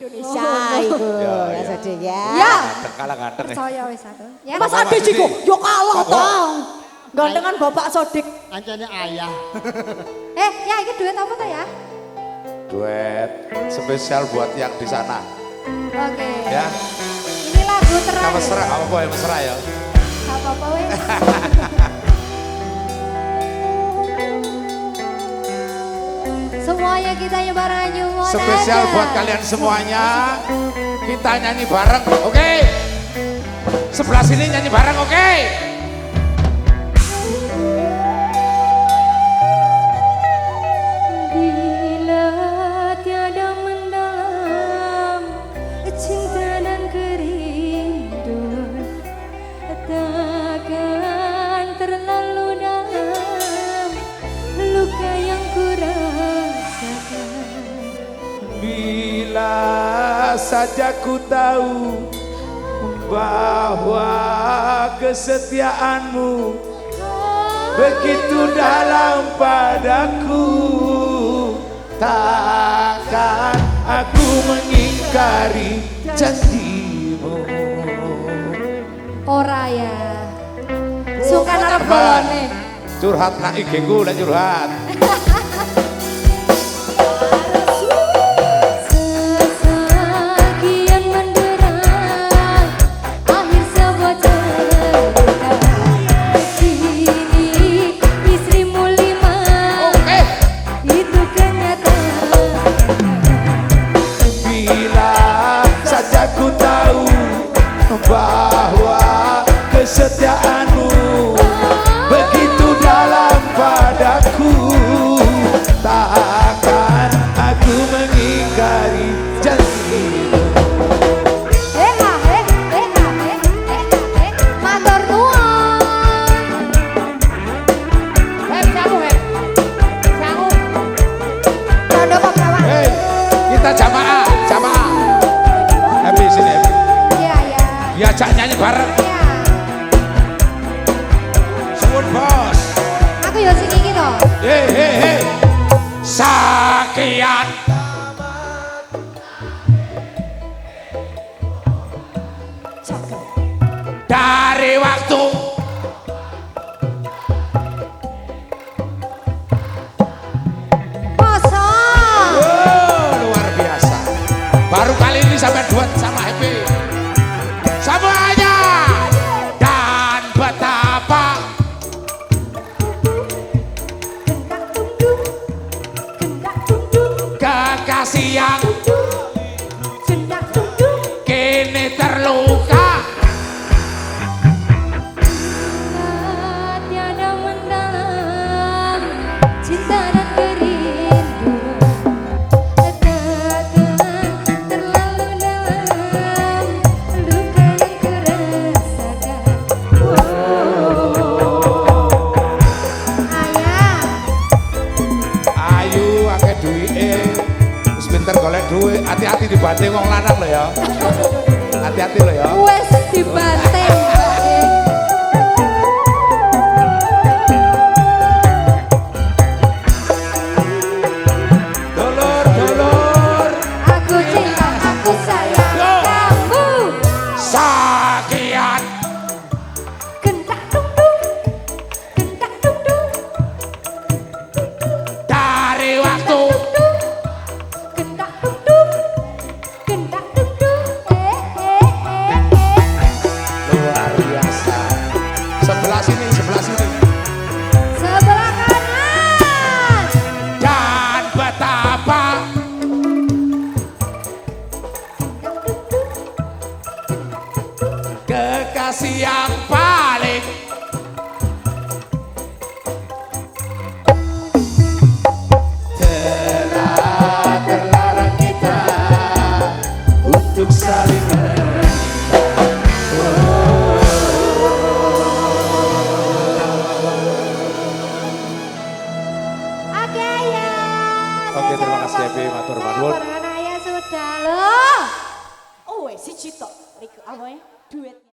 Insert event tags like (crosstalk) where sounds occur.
Indonesia itu Ya, ya ya. sedih ya. Ya. Ganteng kalah ganteng nih. Percaya wis aku. Ya. Mas Ade. Ciko, yo kalah Bapak. tong. Gantengan Bapak Sodik. Ancane ayah. (laughs) Eh, ya ini duet apa tuh ya? Duet spesial buat yang di sana. Oke. Ya, Ini lagu terakhir. mesra, apa apa yang mesra ya. Apa-apa wes. (laughs) Semuanya kita nyebaran nyumon Spesial buat kalian semuanya. Kita nyanyi bareng, oke? Sebelah sini nyanyi bareng, oke? Bila saja ku tahu bahwa kesetiaanmu begitu dalam padaku. Takkan aku mengingkari janjimu. Ora ya. Suka golone curhat nak IG ku lah curhat (laughs) kesetiaanmu. Begitu dalam padaku takkan aku mengingkari jamaah jamaah. Happy sini happy. Iya iya. Diajak nyanyi bareng sakian dah. Kekasih yang Gendak tundung kini pinter golek duit. Hati-hati dibanting wong lanang lho ya. Hati-hati lho ya. wes dibanting biasa. Sebelah sini, sebelah sini. Sebelah kanan Dan betapa kekasih yang Oke, terima kasih, Epi. Matur nuwun. Anak ya sudah loh Oh, si Cito. Riku, apa ya? Duet.